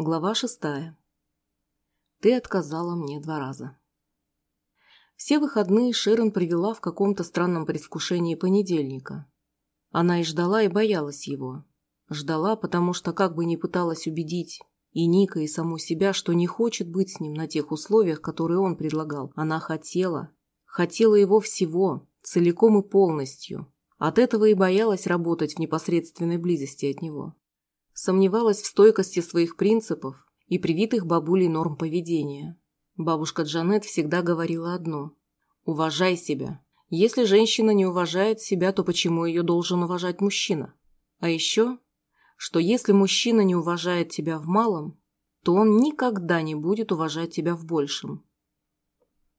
Глава шестая. Ты отказала мне два раза. Все выходные Шерон провела в каком-то странном предвкушении понедельника. Она и ждала, и боялась его. Ждала, потому что как бы ни пыталась убедить и Ника, и саму себя, что не хочет быть с ним на тех условиях, которые он предлагал. Она хотела. Хотела его всего, целиком и полностью. От этого и боялась работать в непосредственной близости от него сомневалась в стойкости своих принципов и привитых бабулей норм поведения. Бабушка Джанет всегда говорила одно – «Уважай себя. Если женщина не уважает себя, то почему ее должен уважать мужчина? А еще, что если мужчина не уважает тебя в малом, то он никогда не будет уважать тебя в большем».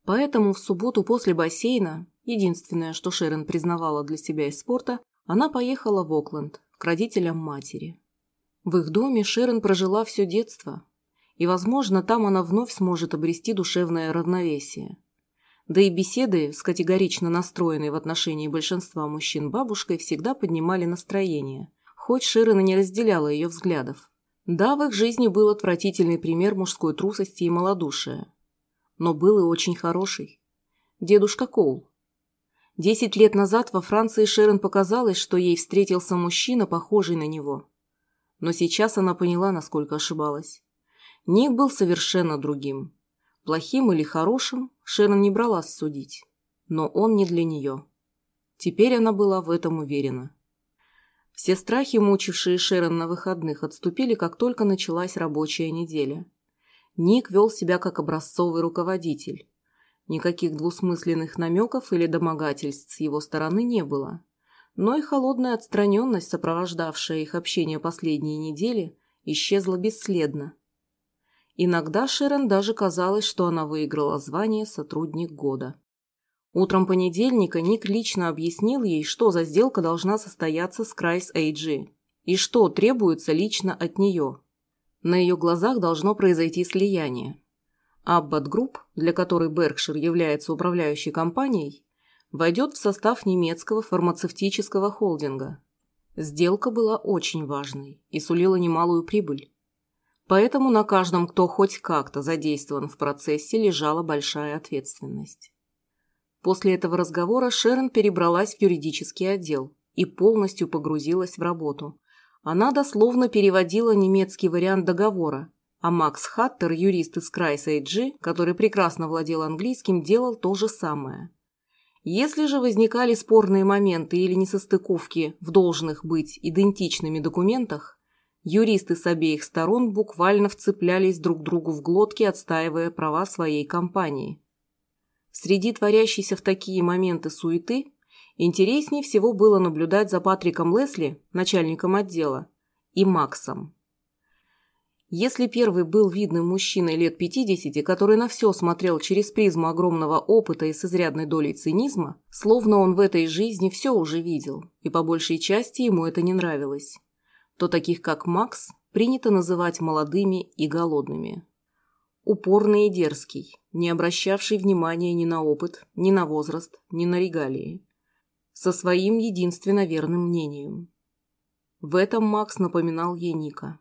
Поэтому в субботу после бассейна, единственное, что Шерон признавала для себя из спорта, она поехала в Окленд к родителям матери. В их доме Шерон прожила все детство, и, возможно, там она вновь сможет обрести душевное равновесие. Да и беседы с категорично настроенной в отношении большинства мужчин бабушкой всегда поднимали настроение, хоть Шерон и не разделяла ее взглядов. Да, в их жизни был отвратительный пример мужской трусости и малодушия. Но был и очень хороший. Дедушка Коул. Десять лет назад во Франции Шерон показалось, что ей встретился мужчина, похожий на него. Но сейчас она поняла, насколько ошибалась. Ник был совершенно другим. Плохим или хорошим Шерон не бралась судить. Но он не для нее. Теперь она была в этом уверена. Все страхи, мучившие Шерон на выходных, отступили, как только началась рабочая неделя. Ник вел себя как образцовый руководитель. Никаких двусмысленных намеков или домогательств с его стороны не было но и холодная отстраненность, сопровождавшая их общение последние недели, исчезла бесследно. Иногда Шерон даже казалось, что она выиграла звание «Сотрудник года». Утром понедельника Ник лично объяснил ей, что за сделка должна состояться с Крайс AG и что требуется лично от нее. На ее глазах должно произойти слияние. Аббат Групп, для которой Беркшир является управляющей компанией, войдет в состав немецкого фармацевтического холдинга. Сделка была очень важной и сулила немалую прибыль. Поэтому на каждом, кто хоть как-то задействован в процессе, лежала большая ответственность. После этого разговора Шерон перебралась в юридический отдел и полностью погрузилась в работу. Она дословно переводила немецкий вариант договора, а Макс Хаттер, юрист из Крайс AG, который прекрасно владел английским, делал то же самое – если же возникали спорные моменты или несостыковки в должных быть идентичными документах, юристы с обеих сторон буквально вцеплялись друг другу в глотки, отстаивая права своей компании. Среди творящейся в такие моменты суеты интереснее всего было наблюдать за Патриком Лесли, начальником отдела, и Максом, если первый был видным мужчиной лет 50, который на все смотрел через призму огромного опыта и с изрядной долей цинизма, словно он в этой жизни все уже видел, и по большей части ему это не нравилось, то таких как Макс принято называть молодыми и голодными. Упорный и дерзкий, не обращавший внимания ни на опыт, ни на возраст, ни на регалии. Со своим единственно верным мнением. В этом Макс напоминал ей Ника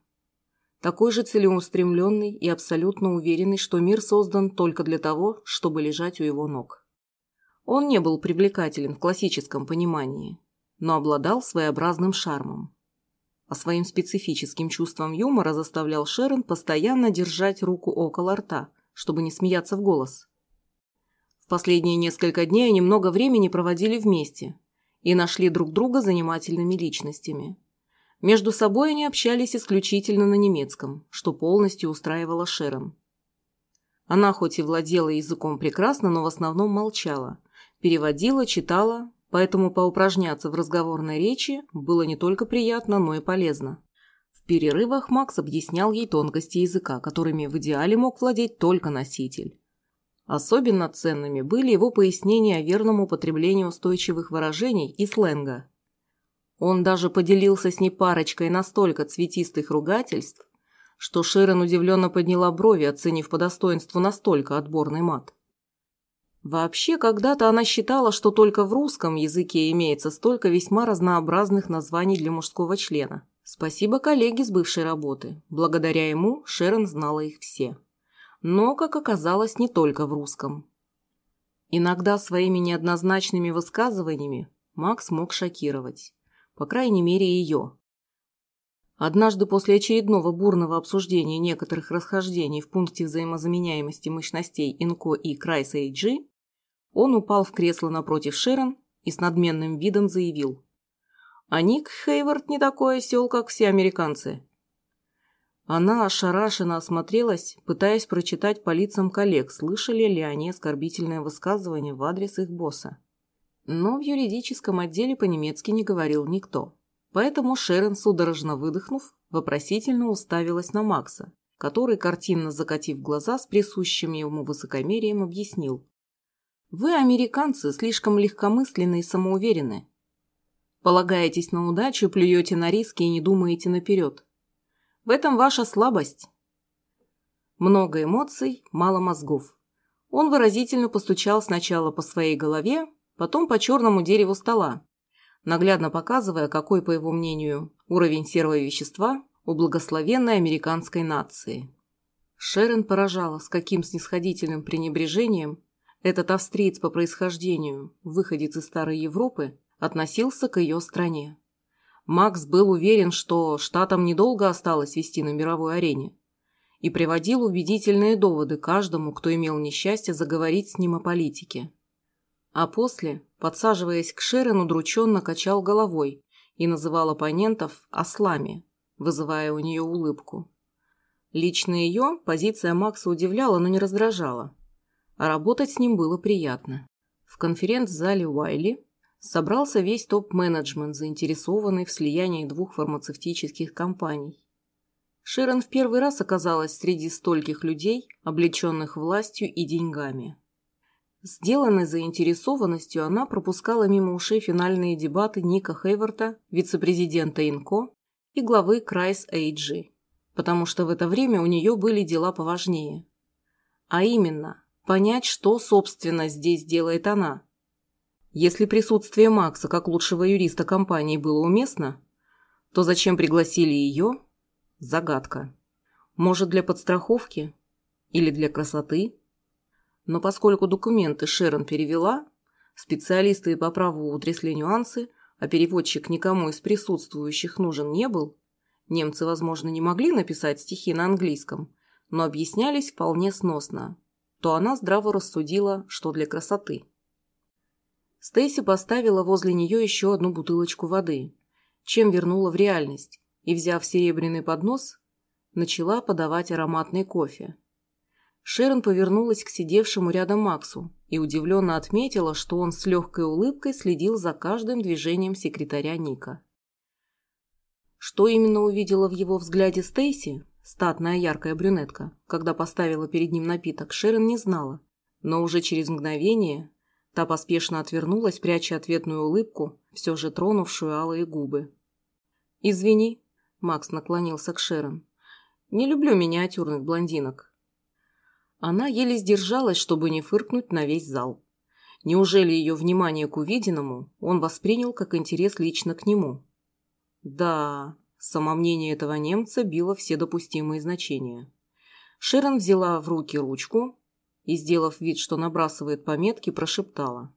такой же целеустремленный и абсолютно уверенный, что мир создан только для того, чтобы лежать у его ног. Он не был привлекателен в классическом понимании, но обладал своеобразным шармом. А своим специфическим чувством юмора заставлял Шерон постоянно держать руку около рта, чтобы не смеяться в голос. В последние несколько дней они много времени проводили вместе и нашли друг друга занимательными личностями – между собой они общались исключительно на немецком, что полностью устраивало Шерон. Она хоть и владела языком прекрасно, но в основном молчала. Переводила, читала, поэтому поупражняться в разговорной речи было не только приятно, но и полезно. В перерывах Макс объяснял ей тонкости языка, которыми в идеале мог владеть только носитель. Особенно ценными были его пояснения о верном употреблении устойчивых выражений и сленга – он даже поделился с ней парочкой настолько цветистых ругательств, что Шерон удивленно подняла брови, оценив по достоинству настолько отборный мат. Вообще, когда-то она считала, что только в русском языке имеется столько весьма разнообразных названий для мужского члена, Спасибо коллеге с бывшей работы. Благодаря ему Шерон знала их все. Но, как оказалось, не только в русском. Иногда своими неоднозначными высказываниями Макс мог шокировать. По крайней мере, ее. Однажды после очередного бурного обсуждения некоторых расхождений в пункте взаимозаменяемости мощностей ИНКО и Крайс AG, он упал в кресло напротив Шерон и с надменным видом заявил. «А Ник Хейвард не такой осел, как все американцы. Она ошарашенно осмотрелась, пытаясь прочитать по лицам коллег, слышали ли они оскорбительное высказывание в адрес их босса. Но в юридическом отделе по-немецки не говорил никто. Поэтому Шерон, судорожно выдохнув, вопросительно уставилась на Макса, который, картинно закатив глаза с присущим ему высокомерием, объяснил. «Вы, американцы, слишком легкомысленны и самоуверены. Полагаетесь на удачу, плюете на риски и не думаете наперед. В этом ваша слабость. Много эмоций, мало мозгов. Он выразительно постучал сначала по своей голове, потом по черному дереву стола, наглядно показывая, какой, по его мнению, уровень серого вещества у благословенной американской нации. Шерон поражала, с каким снисходительным пренебрежением этот австриец по происхождению, выходец из Старой Европы, относился к ее стране. Макс был уверен, что штатам недолго осталось вести на мировой арене, и приводил убедительные доводы каждому, кто имел несчастье заговорить с ним о политике. А после, подсаживаясь к Шерон, удрученно качал головой и называл оппонентов «ослами», вызывая у нее улыбку. Лично ее позиция Макса удивляла, но не раздражала. А работать с ним было приятно. В конференц-зале Уайли собрался весь топ-менеджмент, заинтересованный в слиянии двух фармацевтических компаний. Шерон в первый раз оказалась среди стольких людей, облеченных властью и деньгами. Сделанной заинтересованностью она пропускала мимо ушей финальные дебаты Ника Хейворта, вице-президента ИНКО и главы Крайс AG, потому что в это время у нее были дела поважнее. А именно, понять, что, собственно, здесь делает она – если присутствие Макса как лучшего юриста компании было уместно, то зачем пригласили ее? Загадка. Может, для подстраховки? Или для красоты? Но поскольку документы Шерон перевела, специалисты по праву утрясли нюансы, а переводчик никому из присутствующих нужен не был, немцы, возможно, не могли написать стихи на английском, но объяснялись вполне сносно, то она здраво рассудила, что для красоты. Стейси поставила возле нее еще одну бутылочку воды, чем вернула в реальность, и, взяв серебряный поднос, начала подавать ароматный кофе. Шерон повернулась к сидевшему рядом Максу и удивленно отметила, что он с легкой улыбкой следил за каждым движением секретаря Ника. Что именно увидела в его взгляде Стейси, статная яркая брюнетка, когда поставила перед ним напиток, Шерон не знала, но уже через мгновение Та поспешно отвернулась, пряча ответную улыбку, все же тронувшую алые губы. «Извини», — Макс наклонился к Шерон. «Не люблю миниатюрных блондинок». Она еле сдержалась, чтобы не фыркнуть на весь зал. Неужели ее внимание к увиденному он воспринял как интерес лично к нему? Да, самомнение этого немца било все допустимые значения. Шерон взяла в руки ручку, и, сделав вид, что набрасывает пометки, прошептала.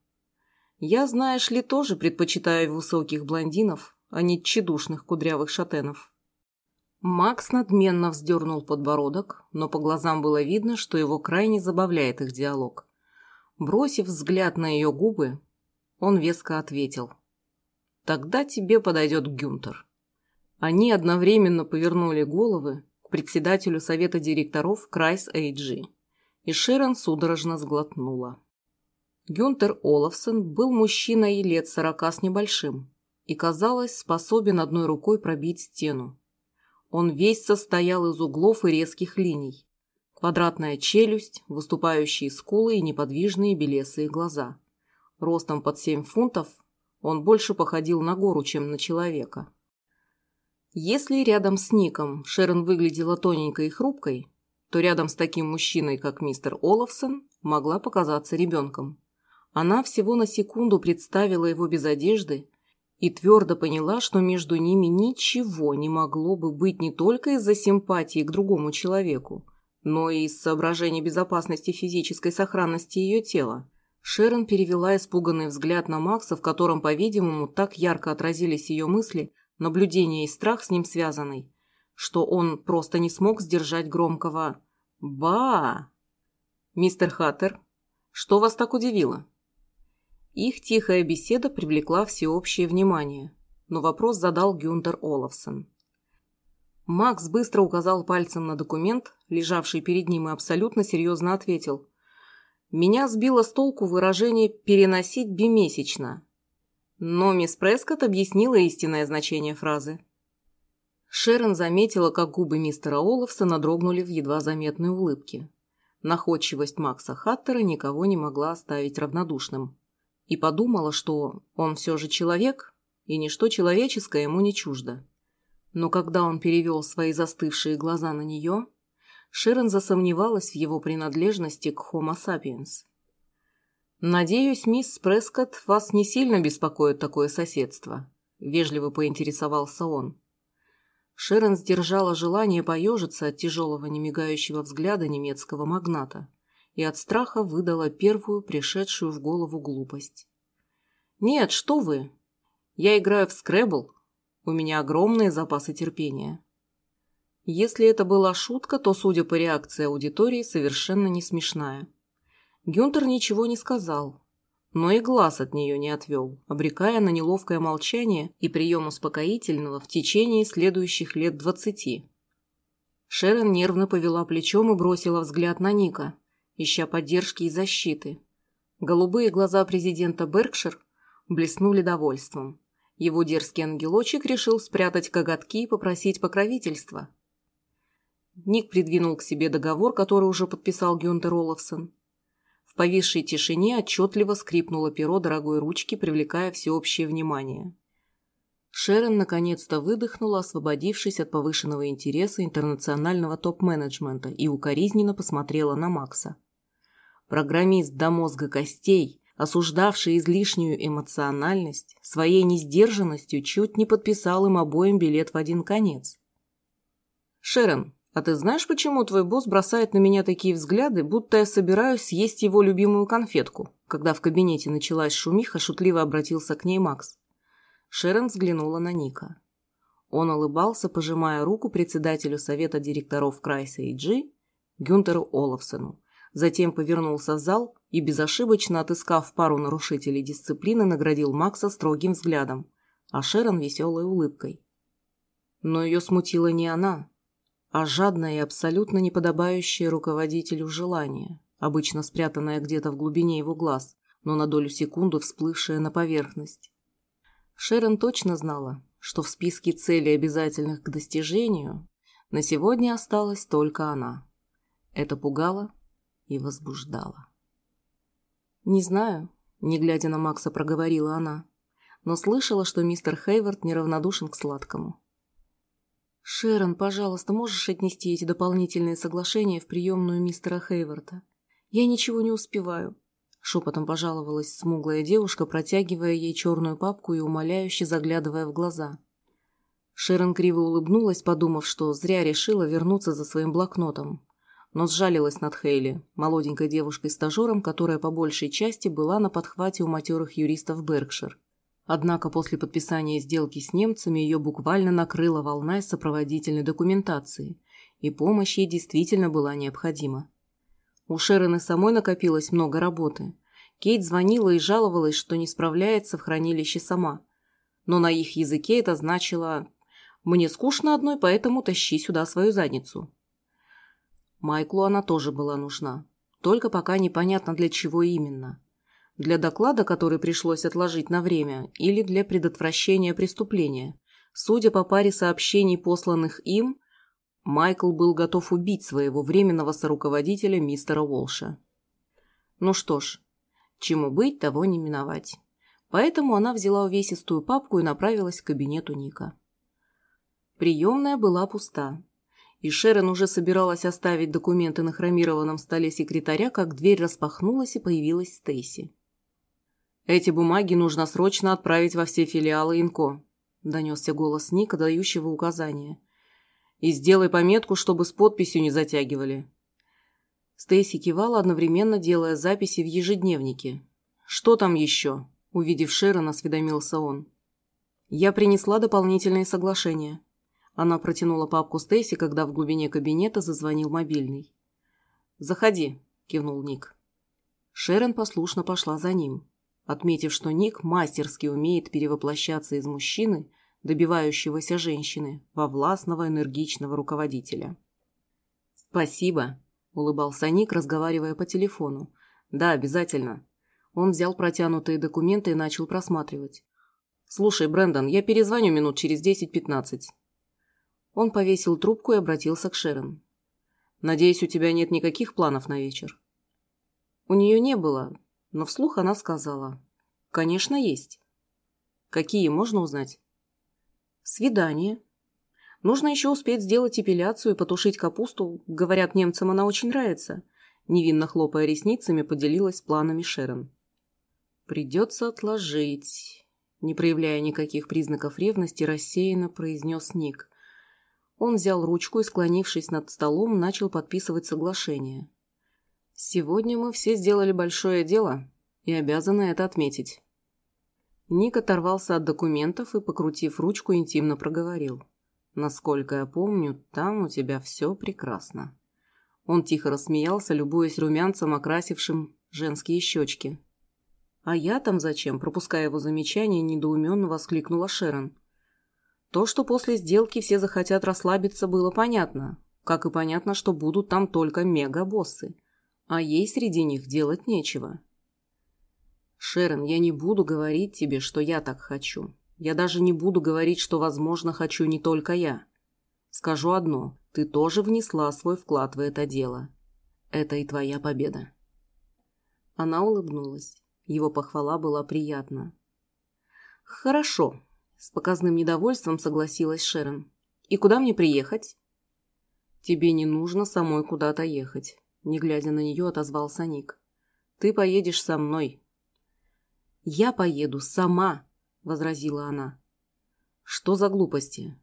«Я, знаешь ли, тоже предпочитаю высоких блондинов, а не тщедушных кудрявых шатенов». Макс надменно вздернул подбородок, но по глазам было видно, что его крайне забавляет их диалог. Бросив взгляд на ее губы, он веско ответил. «Тогда тебе подойдет Гюнтер». Они одновременно повернули головы к председателю совета директоров Крайс Эйджи и Шерон судорожно сглотнула. Гюнтер Олафсон был мужчиной лет сорока с небольшим и, казалось, способен одной рукой пробить стену. Он весь состоял из углов и резких линий. Квадратная челюсть, выступающие скулы и неподвижные белесые глаза. Ростом под семь фунтов он больше походил на гору, чем на человека. Если рядом с Ником Шерон выглядела тоненькой и хрупкой, то рядом с таким мужчиной, как мистер Олафсон, могла показаться ребенком. Она всего на секунду представила его без одежды и твердо поняла, что между ними ничего не могло бы быть не только из-за симпатии к другому человеку, но и из соображений безопасности физической сохранности ее тела. Шерон перевела испуганный взгляд на Макса, в котором, по-видимому, так ярко отразились ее мысли, наблюдение и страх с ним связанный, что он просто не смог сдержать громкого «Ба!». «Мистер Хаттер, что вас так удивило?» Их тихая беседа привлекла всеобщее внимание, но вопрос задал Гюнтер Олафсон. Макс быстро указал пальцем на документ, лежавший перед ним, и абсолютно серьезно ответил. «Меня сбило с толку выражение «переносить бимесячно». Но мисс Прескотт объяснила истинное значение фразы. Шерон заметила, как губы мистера Олафсона дрогнули в едва заметной улыбке. Находчивость Макса Хаттера никого не могла оставить равнодушным и подумала, что он все же человек, и ничто человеческое ему не чуждо. Но когда он перевел свои застывшие глаза на нее, Шерон засомневалась в его принадлежности к Homo sapiens. «Надеюсь, мисс Прескотт, вас не сильно беспокоит такое соседство?» – вежливо поинтересовался он. Шерон сдержала желание поежиться от тяжелого немигающего взгляда немецкого магната – и от страха выдала первую пришедшую в голову глупость. «Нет, что вы! Я играю в скребл. У меня огромные запасы терпения». Если это была шутка, то, судя по реакции аудитории, совершенно не смешная. Гюнтер ничего не сказал, но и глаз от нее не отвел, обрекая на неловкое молчание и прием успокоительного в течение следующих лет двадцати. Шерон нервно повела плечом и бросила взгляд на Ника, ища поддержки и защиты. Голубые глаза президента Беркшир блеснули довольством. Его дерзкий ангелочек решил спрятать коготки и попросить покровительства. Ник придвинул к себе договор, который уже подписал Гюнтер Олафсон. В повисшей тишине отчетливо скрипнуло перо дорогой ручки, привлекая всеобщее внимание. Шерон наконец-то выдохнула, освободившись от повышенного интереса интернационального топ-менеджмента и укоризненно посмотрела на Макса. Программист до мозга костей, осуждавший излишнюю эмоциональность, своей несдержанностью чуть не подписал им обоим билет в один конец. «Шерон, а ты знаешь, почему твой босс бросает на меня такие взгляды, будто я собираюсь съесть его любимую конфетку?» Когда в кабинете началась шумиха, шутливо обратился к ней Макс. Шерон взглянула на Ника. Он улыбался, пожимая руку председателю совета директоров Крайса и Джи, Гюнтеру Олафсону. Затем повернулся в зал и, безошибочно отыскав пару нарушителей дисциплины, наградил Макса строгим взглядом, а Шерон веселой улыбкой. Но ее смутила не она, а жадное и абсолютно неподобающее руководителю желание, обычно спрятанное где-то в глубине его глаз, но на долю секунды всплывшее на поверхность. Шерон точно знала, что в списке целей, обязательных к достижению, на сегодня осталась только она. Это пугало и возбуждало. «Не знаю», — не глядя на Макса, проговорила она, но слышала, что мистер Хейвард неравнодушен к сладкому. «Шерон, пожалуйста, можешь отнести эти дополнительные соглашения в приемную мистера Хейварда? Я ничего не успеваю. Шепотом пожаловалась смуглая девушка, протягивая ей черную папку и умоляюще заглядывая в глаза. Шерон криво улыбнулась, подумав, что зря решила вернуться за своим блокнотом. Но сжалилась над Хейли, молоденькой девушкой-стажером, которая по большей части была на подхвате у матерых юристов Беркшир. Однако после подписания сделки с немцами ее буквально накрыла волна из сопроводительной документации, и помощь ей действительно была необходима. У Шероны самой накопилось много работы. Кейт звонила и жаловалась, что не справляется в хранилище сама. Но на их языке это значило «мне скучно одной, поэтому тащи сюда свою задницу». Майклу она тоже была нужна. Только пока непонятно для чего именно. Для доклада, который пришлось отложить на время, или для предотвращения преступления. Судя по паре сообщений, посланных им, Майкл был готов убить своего временного соруководителя мистера Волша. Ну что ж, чему быть, того не миновать. Поэтому она взяла увесистую папку и направилась к кабинету Ника. Приемная была пуста, и Шерон уже собиралась оставить документы на хромированном столе секретаря, как дверь распахнулась и появилась Стейси. «Эти бумаги нужно срочно отправить во все филиалы Инко», – донесся голос Ника, дающего указания. «И сделай пометку, чтобы с подписью не затягивали». Стейси кивала, одновременно делая записи в ежедневнике. «Что там еще?» – увидев Шерон, осведомился он. «Я принесла дополнительные соглашения». Она протянула папку Стейси, когда в глубине кабинета зазвонил мобильный. «Заходи», – кивнул Ник. Шерон послушно пошла за ним, отметив, что Ник мастерски умеет перевоплощаться из мужчины, добивающегося женщины, во властного энергичного руководителя. «Спасибо», – улыбался Ник, разговаривая по телефону. «Да, обязательно». Он взял протянутые документы и начал просматривать. «Слушай, Брэндон, я перезвоню минут через 10-15». Он повесил трубку и обратился к Шерон. «Надеюсь, у тебя нет никаких планов на вечер?» У нее не было, но вслух она сказала. «Конечно, есть». «Какие, можно узнать?» «Свидание», Нужно еще успеть сделать эпиляцию и потушить капусту. Говорят, немцам она очень нравится. Невинно хлопая ресницами, поделилась планами Шерон. Придется отложить. Не проявляя никаких признаков ревности, рассеянно произнес Ник. Он взял ручку и, склонившись над столом, начал подписывать соглашение. «Сегодня мы все сделали большое дело и обязаны это отметить». Ник оторвался от документов и, покрутив ручку, интимно проговорил. Насколько я помню, там у тебя все прекрасно. Он тихо рассмеялся, любуясь румянцем, окрасившим женские щечки. «А я там зачем?» Пропуская его замечание, недоуменно воскликнула Шерон. То, что после сделки все захотят расслабиться, было понятно. Как и понятно, что будут там только мега-боссы. А ей среди них делать нечего. «Шерон, я не буду говорить тебе, что я так хочу. Я даже не буду говорить, что, возможно, хочу не только я. Скажу одно. Ты тоже внесла свой вклад в это дело. Это и твоя победа. Она улыбнулась. Его похвала была приятна. «Хорошо», — с показным недовольством согласилась Шерон. «И куда мне приехать?» «Тебе не нужно самой куда-то ехать», — не глядя на нее, отозвался Ник. «Ты поедешь со мной». «Я поеду сама», – возразила она. «Что за глупости?»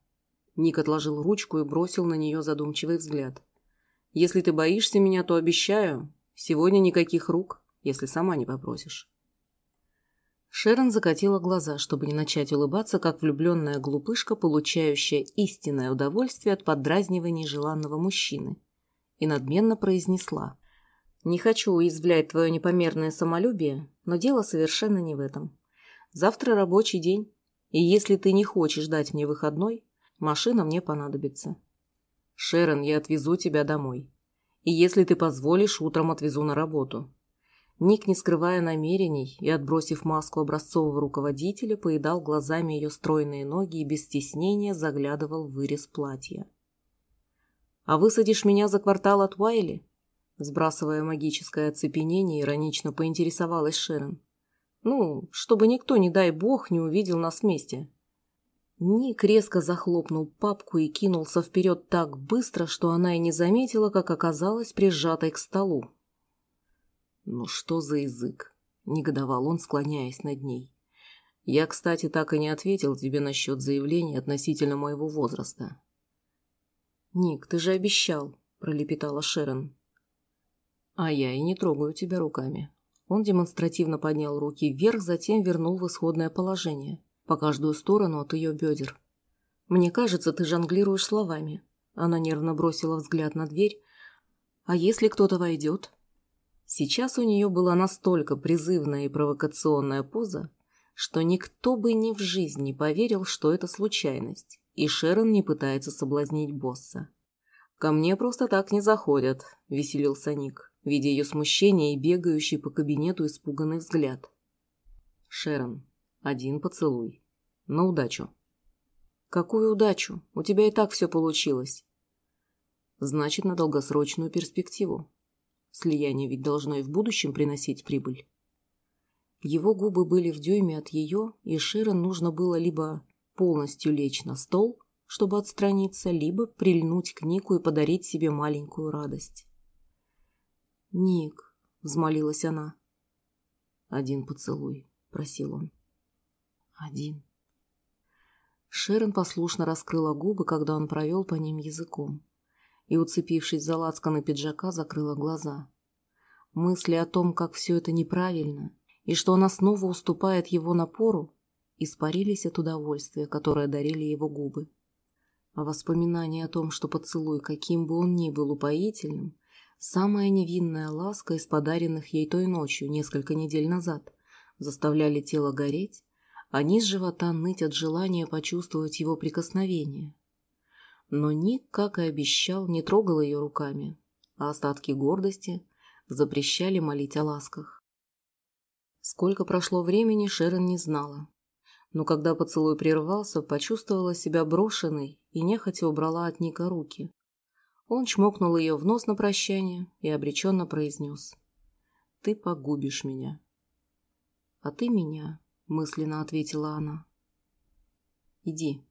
Ник отложил ручку и бросил на нее задумчивый взгляд. «Если ты боишься меня, то обещаю, сегодня никаких рук, если сама не попросишь». Шерон закатила глаза, чтобы не начать улыбаться, как влюбленная глупышка, получающая истинное удовольствие от поддразнивания желанного мужчины, и надменно произнесла. «Не хочу уязвлять твое непомерное самолюбие, но дело совершенно не в этом. Завтра рабочий день, и если ты не хочешь дать мне выходной, машина мне понадобится. Шерон, я отвезу тебя домой. И если ты позволишь, утром отвезу на работу. Ник, не скрывая намерений и отбросив маску образцового руководителя, поедал глазами ее стройные ноги и без стеснения заглядывал в вырез платья. «А высадишь меня за квартал от Уайли?» Сбрасывая магическое оцепенение, иронично поинтересовалась Шерон. Ну, чтобы никто, не дай бог, не увидел нас вместе. Ник резко захлопнул папку и кинулся вперед так быстро, что она и не заметила, как оказалась прижатой к столу. «Ну что за язык?» – негодовал он, склоняясь над ней. «Я, кстати, так и не ответил тебе насчет заявления относительно моего возраста». «Ник, ты же обещал», – пролепетала Шерон. «А я и не трогаю тебя руками», он демонстративно поднял руки вверх, затем вернул в исходное положение, по каждую сторону от ее бедер. «Мне кажется, ты жонглируешь словами». Она нервно бросила взгляд на дверь. «А если кто-то войдет?» Сейчас у нее была настолько призывная и провокационная поза, что никто бы ни в жизни поверил, что это случайность, и Шерон не пытается соблазнить босса. «Ко мне просто так не заходят», — веселился Ник видя ее смущение и бегающий по кабинету испуганный взгляд. «Шерон, один поцелуй. На удачу». «Какую удачу? У тебя и так все получилось». «Значит, на долгосрочную перспективу. Слияние ведь должно и в будущем приносить прибыль». Его губы были в дюйме от ее, и Шерон нужно было либо полностью лечь на стол, чтобы отстраниться, либо прильнуть к Нику и подарить себе маленькую радость. «Ник», — взмолилась она. «Один поцелуй. – просил он. «Один». Шерон послушно раскрыла губы, когда он провел по ним языком, и, уцепившись за лацканы пиджака, закрыла глаза. Мысли о том, как все это неправильно, и что она снова уступает его напору, испарились от удовольствия, которое дарили его губы. А воспоминание о том, что поцелуй, каким бы он ни был упоительным, самая невинная ласка из подаренных ей той ночью, несколько недель назад, заставляли тело гореть, а низ живота ныть от желания почувствовать его прикосновение. Но Ник, как и обещал, не трогал ее руками, а остатки гордости запрещали молить о ласках. Сколько прошло времени, Шерон не знала. Но когда поцелуй прервался, почувствовала себя брошенной и нехотя убрала от Ника руки. Он чмокнул ее в нос на прощание и обреченно произнес. «Ты погубишь меня». «А ты меня», — мысленно ответила она. «Иди».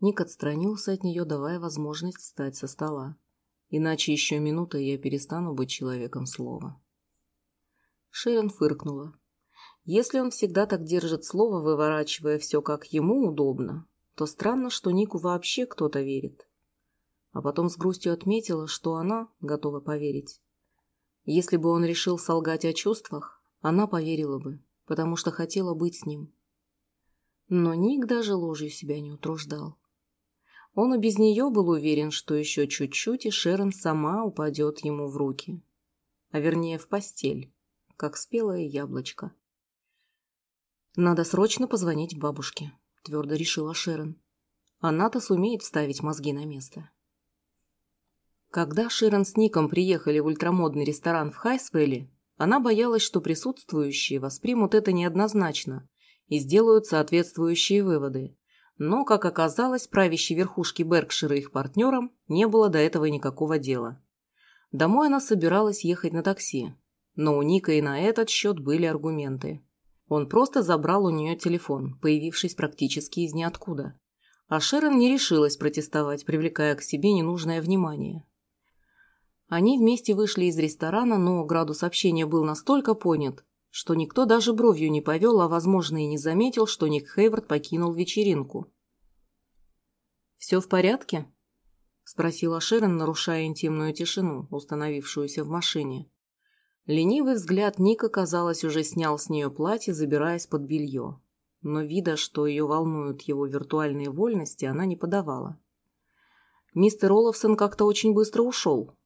Ник отстранился от нее, давая возможность встать со стола. Иначе еще минута, и я перестану быть человеком слова. Шерон фыркнула. Если он всегда так держит слово, выворачивая все как ему удобно, то странно, что Нику вообще кто-то верит. А потом с грустью отметила, что она готова поверить. Если бы он решил солгать о чувствах, она поверила бы, потому что хотела быть с ним. Но Ник даже ложью себя не утруждал. Он и без нее был уверен, что еще чуть-чуть, и Шерон сама упадет ему в руки. А вернее, в постель, как спелое яблочко. «Надо срочно позвонить бабушке», – твердо решила Шерон. «Она-то сумеет вставить мозги на место». Когда Шерон с Ником приехали в ультрамодный ресторан в Хайсвелле, она боялась, что присутствующие воспримут это неоднозначно и сделают соответствующие выводы. Но, как оказалось, правящей верхушки Беркшира их партнерам не было до этого никакого дела. Домой она собиралась ехать на такси, но у Ника и на этот счет были аргументы. Он просто забрал у нее телефон, появившись практически из ниоткуда. А Шерон не решилась протестовать, привлекая к себе ненужное внимание. Они вместе вышли из ресторана, но градус общения был настолько понят, что никто даже бровью не повел, а, возможно, и не заметил, что Ник Хейвард покинул вечеринку. «Все в порядке?» – спросила Шерон, нарушая интимную тишину, установившуюся в машине. Ленивый взгляд Ника, казалось, уже снял с нее платье, забираясь под белье. Но вида, что ее волнуют его виртуальные вольности, она не подавала. Мистер Олафсон как-то очень быстро ушел.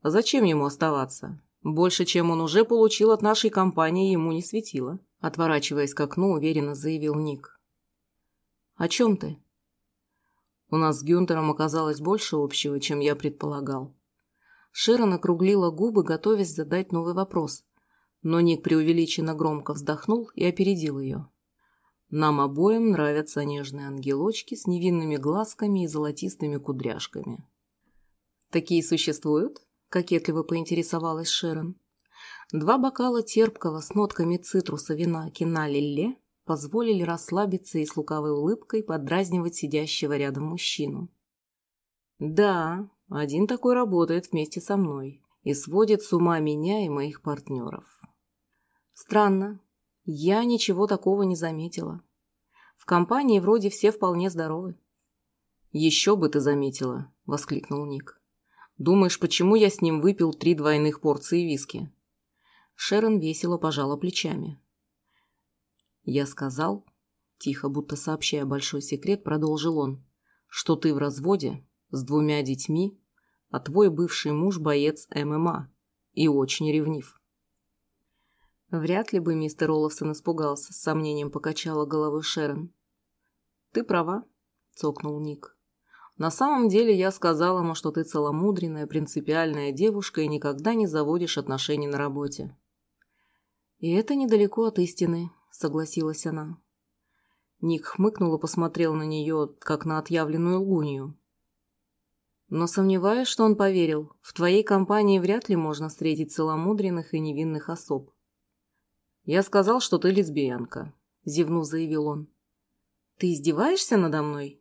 А зачем ему оставаться? Больше, чем он уже получил от нашей компании, ему не светило. Отворачиваясь к окну, уверенно заявил Ник. «О чем ты?» «У нас с Гюнтером оказалось больше общего, чем я предполагал. Шерон округлила губы, готовясь задать новый вопрос. Но Ник преувеличенно громко вздохнул и опередил ее. Нам обоим нравятся нежные ангелочки с невинными глазками и золотистыми кудряшками. «Такие существуют?» – кокетливо поинтересовалась Шерон. Два бокала терпкого с нотками цитруса вина Киналилле позволили расслабиться и с лукавой улыбкой подразнивать сидящего рядом мужчину. «Да, один такой работает вместе со мной и сводит с ума меня и моих партнеров. Странно, я ничего такого не заметила. В компании вроде все вполне здоровы. «Еще бы ты заметила!» – воскликнул Ник. «Думаешь, почему я с ним выпил три двойных порции виски?» Шерон весело пожала плечами. «Я сказал, тихо, будто сообщая большой секрет, продолжил он, что ты в разводе с двумя детьми, а твой бывший муж боец ММА и очень ревнив. Вряд ли бы мистер Олафсон испугался, с сомнением покачала головой Шерон. «Ты права», — цокнул Ник. «На самом деле я сказал ему, что ты целомудренная, принципиальная девушка и никогда не заводишь отношений на работе». «И это недалеко от истины», — согласилась она. Ник хмыкнул и посмотрел на нее, как на отъявленную лгунью. Но сомневаюсь, что он поверил. В твоей компании вряд ли можно встретить целомудренных и невинных особ. «Я сказал, что ты лесбиянка», – зевнув, заявил он. «Ты издеваешься надо мной?»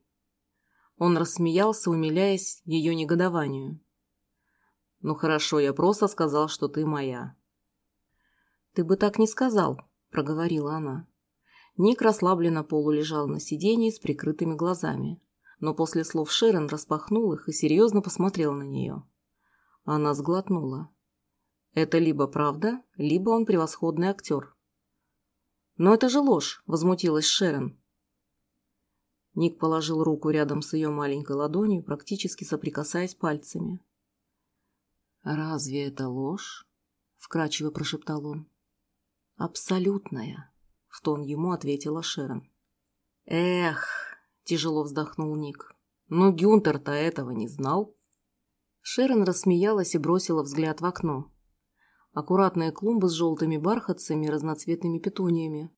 Он рассмеялся, умиляясь ее негодованию. «Ну хорошо, я просто сказал, что ты моя». «Ты бы так не сказал», – проговорила она. Ник расслабленно полулежал на сиденье с прикрытыми глазами, но после слов Шерон распахнул их и серьезно посмотрел на нее. Она сглотнула. Это либо правда, либо он превосходный актер. «Но это же ложь!» – возмутилась Шерон. Ник положил руку рядом с ее маленькой ладонью, практически соприкасаясь пальцами. «Разве это ложь?» – вкрадчиво прошептал он. «Абсолютная», – в тон ему ответила Шерон. «Эх!» – тяжело вздохнул Ник. «Ну, Гюнтер-то этого не знал». Шерон рассмеялась и бросила взгляд в окно. Аккуратные клумбы с желтыми бархатцами разноцветными петуниями,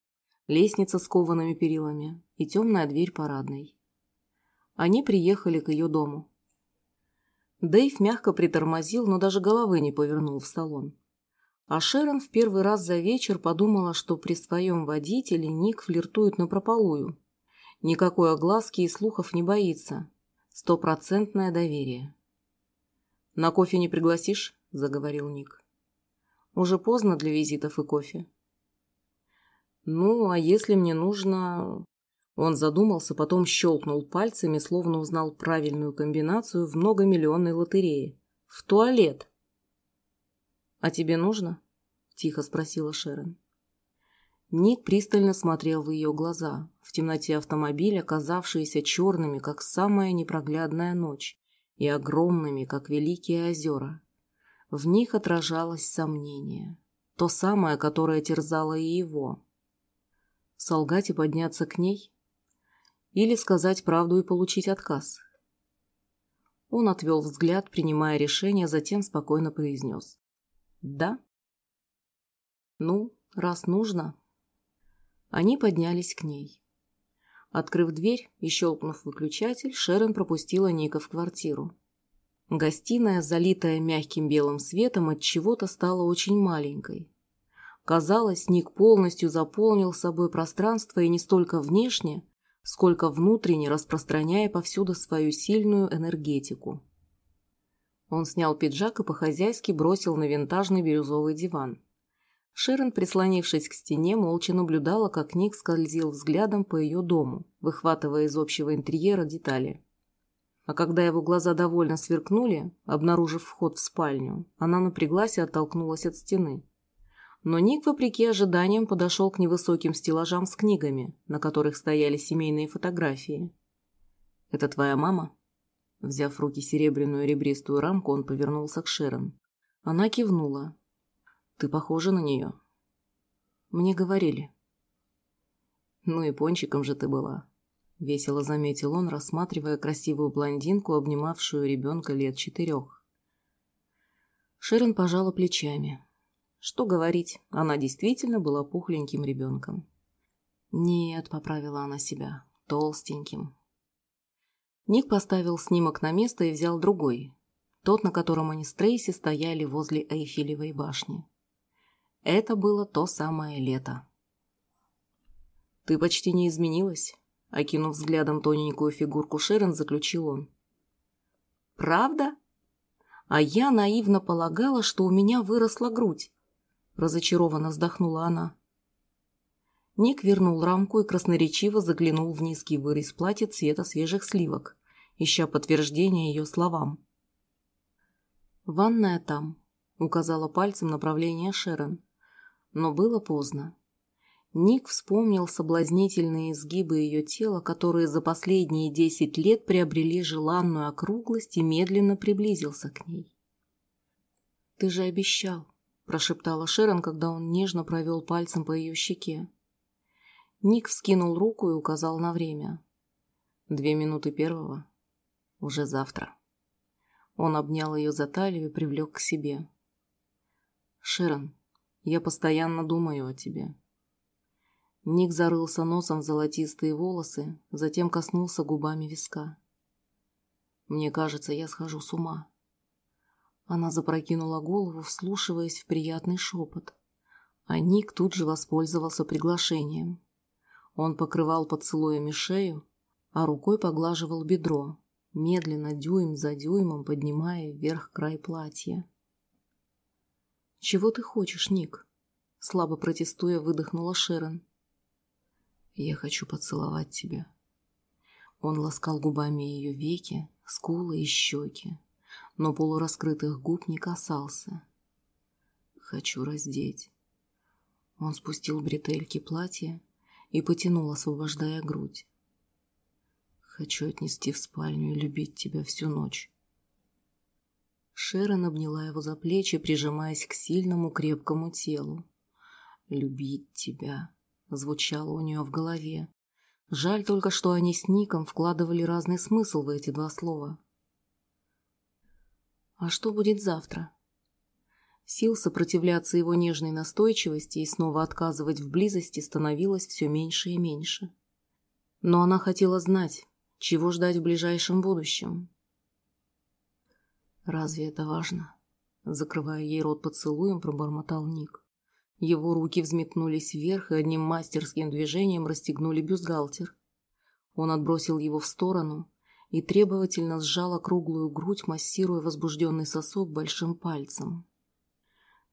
лестница с коваными перилами и темная дверь парадной. Они приехали к ее дому. Дэйв мягко притормозил, но даже головы не повернул в салон. А Шерон в первый раз за вечер подумала, что при своем водителе Ник флиртует напропалую. Никакой огласки и слухов не боится. Стопроцентное доверие. «На кофе не пригласишь?» – заговорил Ник. Уже поздно для визитов и кофе. Ну, а если мне нужно... Он задумался, потом щелкнул пальцами, словно узнал правильную комбинацию в многомиллионной лотерее. В туалет. «А тебе нужно?» – тихо спросила Шерон. Ник пристально смотрел в ее глаза, в темноте автомобиля, казавшиеся черными, как самая непроглядная ночь, и огромными, как великие озера. В них отражалось сомнение. То самое, которое терзало и его. Солгать и подняться к ней? Или сказать правду и получить отказ? Он отвел взгляд, принимая решение, затем спокойно произнес. «Да?» «Ну, раз нужно...» Они поднялись к ней. Открыв дверь и щелкнув выключатель, Шерон пропустила Ника в квартиру. Гостиная, залитая мягким белым светом, от чего-то стала очень маленькой. Казалось, Ник полностью заполнил собой пространство и не столько внешне, сколько внутренне распространяя повсюду свою сильную энергетику. Он снял пиджак и по-хозяйски бросил на винтажный бирюзовый диван. Шерон, прислонившись к стене, молча наблюдала, как Ник скользил взглядом по ее дому, выхватывая из общего интерьера детали. А когда его глаза довольно сверкнули, обнаружив вход в спальню, она напряглась и оттолкнулась от стены. Но Ник, вопреки ожиданиям, подошел к невысоким стеллажам с книгами, на которых стояли семейные фотографии. «Это твоя мама?» Взяв в руки серебряную ребристую рамку, он повернулся к Шерон. Она кивнула. «Ты похожа на нее?» «Мне говорили». «Ну и пончиком же ты была», – весело заметил он, рассматривая красивую блондинку, обнимавшую ребенка лет четырех. Шерон пожала плечами. Что говорить, она действительно была пухленьким ребенком. «Нет», – поправила она себя, – «толстеньким». Ник поставил снимок на место и взял другой, тот, на котором они с Трейси стояли возле Эйфелевой башни. Это было то самое лето. «Ты почти не изменилась», Окинув взглядом тоненькую фигурку Шерон, заключил он. «Правда? А я наивно полагала, что у меня выросла грудь», – разочарованно вздохнула она. Ник вернул рамку и красноречиво заглянул в низкий вырез платья цвета свежих сливок, ища подтверждение ее словам. «Ванная там», – указала пальцем направление Шерон. Но было поздно. Ник вспомнил соблазнительные изгибы ее тела, которые за последние десять лет приобрели желанную округлость и медленно приблизился к ней. «Ты же обещал», – прошептала Шерон, когда он нежно провел пальцем по ее щеке. Ник вскинул руку и указал на время. «Две минуты первого. Уже завтра». Он обнял ее за талию и привлек к себе. «Шерон, я постоянно думаю о тебе». Ник зарылся носом в золотистые волосы, затем коснулся губами виска. «Мне кажется, я схожу с ума». Она запрокинула голову, вслушиваясь в приятный шепот. А Ник тут же воспользовался приглашением. Он покрывал поцелуями шею, а рукой поглаживал бедро, медленно, дюйм за дюймом, поднимая вверх край платья. «Чего ты хочешь, Ник?» Слабо протестуя, выдохнула Шерон. «Я хочу поцеловать тебя». Он ласкал губами ее веки, скулы и щеки, но полураскрытых губ не касался. «Хочу раздеть». Он спустил бретельки платья и потянул, освобождая грудь. «Хочу отнести в спальню и любить тебя всю ночь». Шерон обняла его за плечи, прижимаясь к сильному крепкому телу. «Любить тебя» звучало у нее в голове. Жаль только, что они с Ником вкладывали разный смысл в эти два слова. «А что будет завтра?» Сил сопротивляться его нежной настойчивости и снова отказывать в близости становилось все меньше и меньше. Но она хотела знать, чего ждать в ближайшем будущем. «Разве это важно?» Закрывая ей рот поцелуем, пробормотал Ник. Его руки взметнулись вверх и одним мастерским движением расстегнули бюстгальтер. Он отбросил его в сторону и требовательно сжал округлую грудь, массируя возбужденный сосок большим пальцем.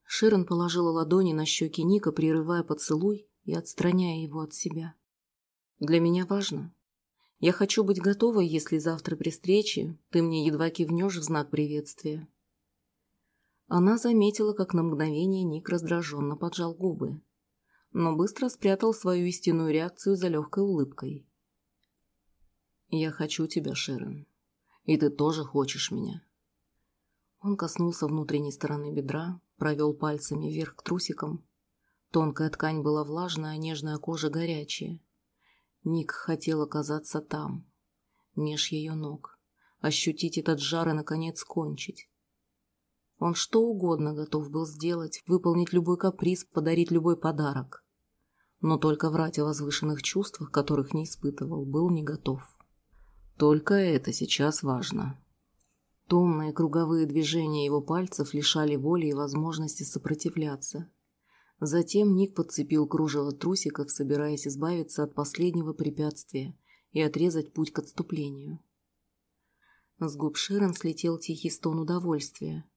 Широн положила ладони на щеки Ника, прерывая поцелуй и отстраняя его от себя. «Для меня важно, я хочу быть готовой, если завтра при встрече ты мне едва кивнешь в знак приветствия. Она заметила, как на мгновение Ник раздраженно поджал губы, но быстро спрятал свою истинную реакцию за легкой улыбкой. «Я хочу тебя, Шерон, и ты тоже хочешь меня». Он коснулся внутренней стороны бедра, провел пальцами вверх к трусикам. Тонкая ткань была влажная, а нежная кожа горячая. Ник хотел оказаться там, меж ее ног, ощутить этот жар и, наконец, кончить. Он что угодно готов был сделать, выполнить любой каприз, подарить любой подарок. Но только врать о возвышенных чувствах, которых не испытывал, был не готов. Только это сейчас важно. Томные круговые движения его пальцев лишали воли и возможности сопротивляться. Затем Ник подцепил кружево трусиков, собираясь избавиться от последнего препятствия и отрезать путь к отступлению. С губ Шерон слетел тихий стон удовольствия,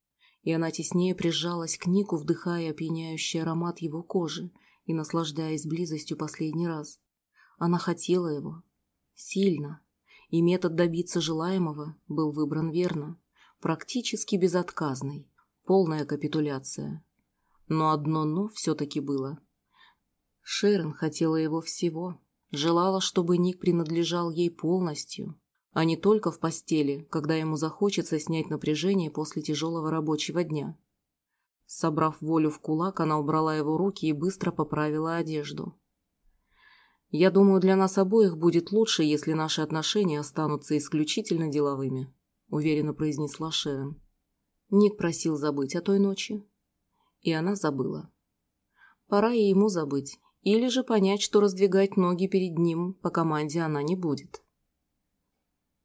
и она теснее прижалась к Нику, вдыхая опьяняющий аромат его кожи и наслаждаясь близостью последний раз. Она хотела его. Сильно. И метод добиться желаемого был выбран верно. Практически безотказный. Полная капитуляция. Но одно «но» все-таки было. Шерон хотела его всего. Желала, чтобы Ник принадлежал ей полностью, а не только в постели, когда ему захочется снять напряжение после тяжелого рабочего дня. Собрав волю в кулак, она убрала его руки и быстро поправила одежду. «Я думаю, для нас обоих будет лучше, если наши отношения останутся исключительно деловыми», уверенно произнесла Шерон. Ник просил забыть о той ночи, и она забыла. Пора и ему забыть, или же понять, что раздвигать ноги перед ним по команде она не будет.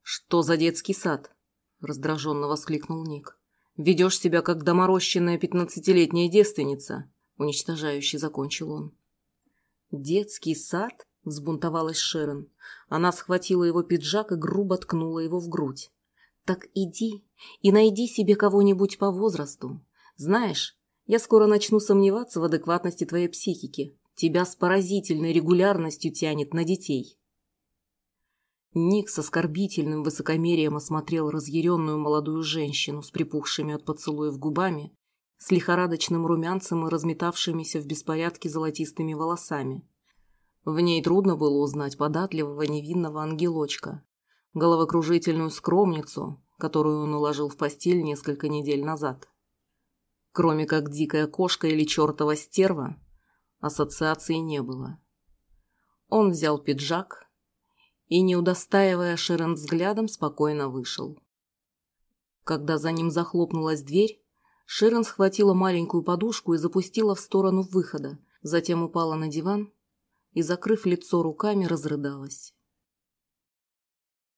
«Что за детский сад?» – раздраженно воскликнул Ник. «Ведешь себя, как доморощенная пятнадцатилетняя девственница», – уничтожающе закончил он. «Детский сад?» – взбунтовалась Шерон. Она схватила его пиджак и грубо ткнула его в грудь. «Так иди и найди себе кого-нибудь по возрасту. Знаешь, я скоро начну сомневаться в адекватности твоей психики. Тебя с поразительной регулярностью тянет на детей». Ник с оскорбительным высокомерием осмотрел разъяренную молодую женщину с припухшими от поцелуев губами, с лихорадочным румянцем и разметавшимися в беспорядке золотистыми волосами. В ней трудно было узнать податливого невинного ангелочка, головокружительную скромницу, которую он уложил в постель несколько недель назад. Кроме как дикая кошка или чертова стерва, ассоциации не было. Он взял пиджак и, не удостаивая Шерон взглядом, спокойно вышел. Когда за ним захлопнулась дверь, Шерон схватила маленькую подушку и запустила в сторону выхода, затем упала на диван и, закрыв лицо руками, разрыдалась.